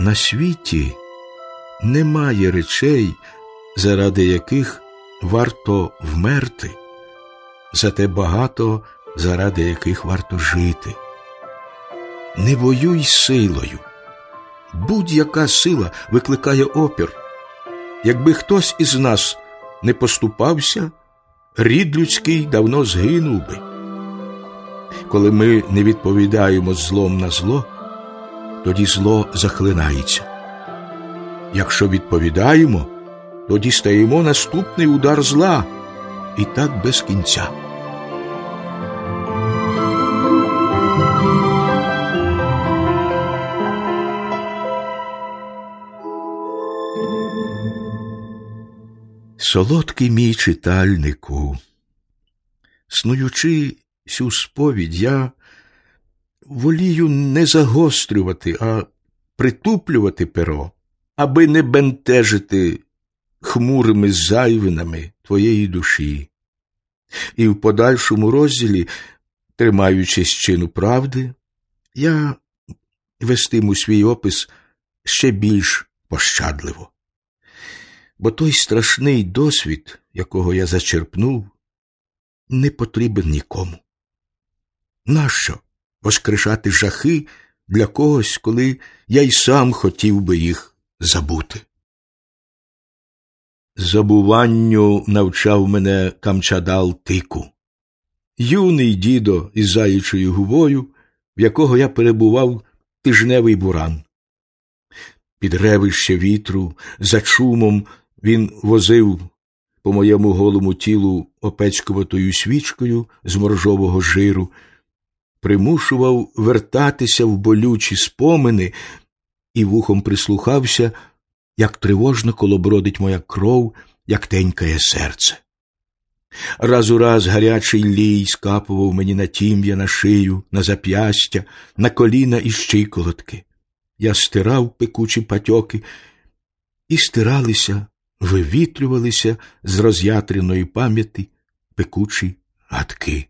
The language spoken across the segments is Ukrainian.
На світі немає речей, заради яких варто вмерти, зате багато, заради яких варто жити. Не воюй силою. Будь-яка сила викликає опір. Якби хтось із нас не поступався, рід людський давно згинув би. Коли ми не відповідаємо злом на зло, тоді зло захлинається. Якщо відповідаємо, тоді стаємо наступний удар зла і так без кінця. Солодкий мій читальнику, снуючи цю сповідь, я волію не загострювати, а притуплювати перо, аби не бентежити хмурими зайвинами твоєї душі. І в подальшому розділі, тримаючись чину правди, я вестиму свій опис ще більш пощадливо. Бо той страшний досвід, якого я зачерпнув, не потрібен нікому. Нащо воскрешати жахи для когось, коли я й сам хотів би їх забути? Забуванню навчав мене камчадал тику, юний дідо із заячою губою, в якого я перебував тижневий буран. Під ревище вітру, за чумом він возив по моєму голому тілу опецькуватою свічкою з моржового жиру, примушував вертатися в болючі спомини і вухом прислухався, як тривожно колобродить моя кров, як тенькає серце. Раз у раз гарячий лій скапував мені на тім'я, на шию, на зап'ястя, на коліна і щиколотки. Я стирав пекучі патьоки, і стиралися, вивітрювалися з роз'ятреної пам'яті пекучі гадки.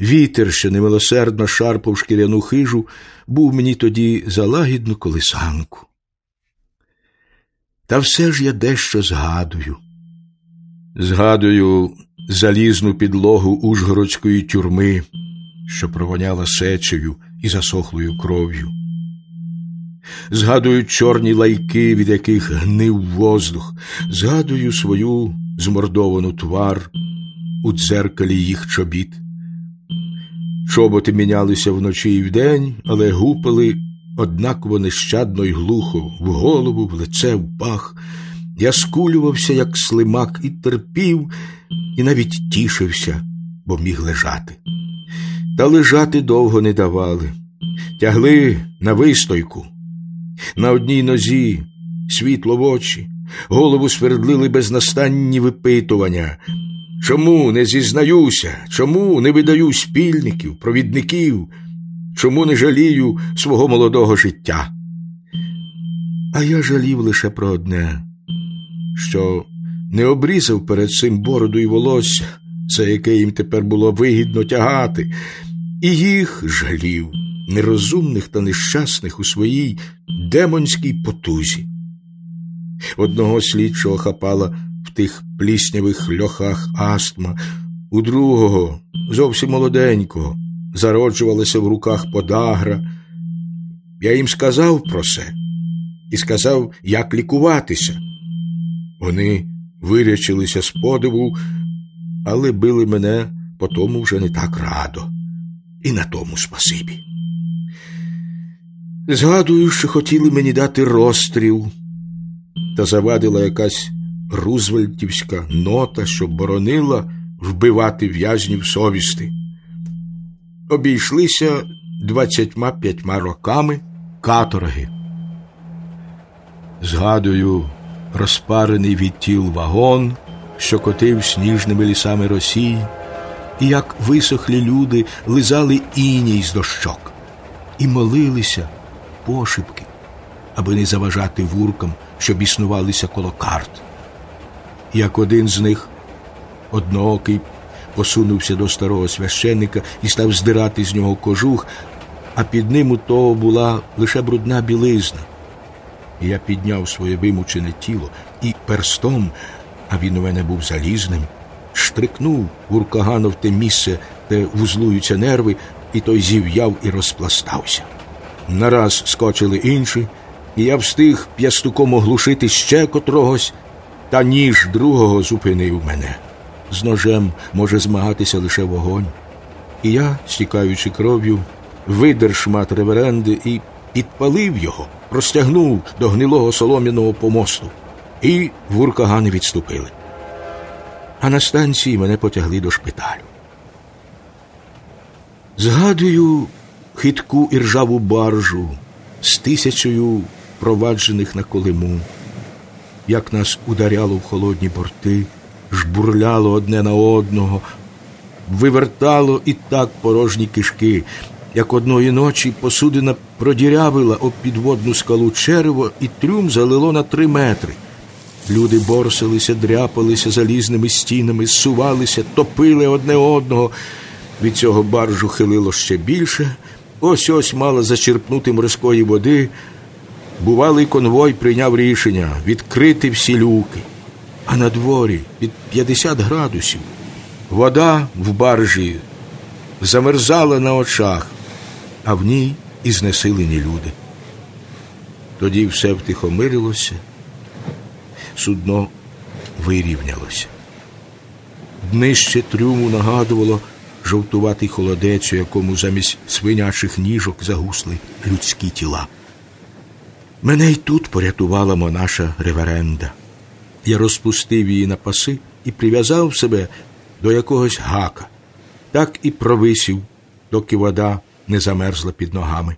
Вітер, що немилосердно шарпав шкіряну хижу, був мені тоді за лагідну колисанку. Та все ж я дещо згадую. Згадую залізну підлогу ужгородської тюрми, що провоняла сечею і засохлою кров'ю. Згадую чорні лайки, від яких гнив воздух, згадую свою змордовану твар у дзеркалі їх чобіт. Чоботи мінялися вночі і вдень, але гупали однаково нещадно й глухо в голову, в лице, в пах. Я скулювався, як слимак, і терпів, і навіть тішився, бо міг лежати. Та лежати довго не давали, тягли на вистойку. На одній нозі світло в очі, голову свердлили безнастанні випитування. Чому не зізнаюся, чому не видаю спільників, провідників, чому не жалію свого молодого життя? А я жалів лише про одне, що не обрізав перед цим бороду і волосся, це яке їм тепер було вигідно тягати, і їх жалів, нерозумних та нещасних у своїй демонській потузі. Одного слідчого хапала тих пліснявих льохах астма, у другого, зовсім молоденького, зароджувалася в руках подагра. Я їм сказав про це і сказав, як лікуватися. Вони вирячилися з подиву, але били мене по тому вже не так радо, і на тому спасибі. Згадую, що хотіли мені дати розстріл, та завадила якась рузвельтівська нота, що боронила вбивати в'язнів совісти. Обійшлися двадцятьма п'ятьма роками каторги. Згадую розпарений від тіл вагон, що котив сніжними лісами Росії, і як висохлі люди лизали іній з дощок і молилися пошепки, аби не заважати вуркам, що біснувалися коло карт. Як один з них, одноокий, посунувся до старого священника і став здирати з нього кожух, а під ним у того була лише брудна білизна, І я підняв своє вимучене тіло і перстом, а він у мене був залізним, штрикнув гуркагана в те місце, де вузлуються нерви, і той зів'яв і розпластався. Нараз скочили інші, і я встиг п'ястуком оглушити ще котрогось, та ніж другого зупинив мене. З ножем може змагатися лише вогонь. І я, стікаючи кров'ю, видер шмат реверенди і підпалив його, простягнув до гнилого солом'яного помосту, і вуркагани відступили. А на станції мене потягли до шпиталю. Згадую хитку і ржаву баржу з тисячею проваджених на колиму, як нас ударяло в холодні борти, жбурляло одне на одного, вивертало і так порожні кишки, як одної ночі посудина продірявила об підводну скалу черево і трюм залило на три метри. Люди борсилися, дряпалися залізними стінами, сувалися, топили одне одного. Від цього баржу хилило ще більше. Ось ось мала зачерпнути морської води. Бувалий конвой прийняв рішення відкрити всі люки. А на дворі під 50 градусів вода в баржі замерзала на очах, а в ній і знесилені люди. Тоді все втихомирилося, судно вирівнялося. Днище трюму нагадувало жовтуватий холодець, у якому замість свинячих ніжок загусли людські тіла. Мене й тут порятувала монаша реверенда. Я розпустив її на паси і прив'язав себе до якогось гака, так і провисів, доки вода не замерзла під ногами.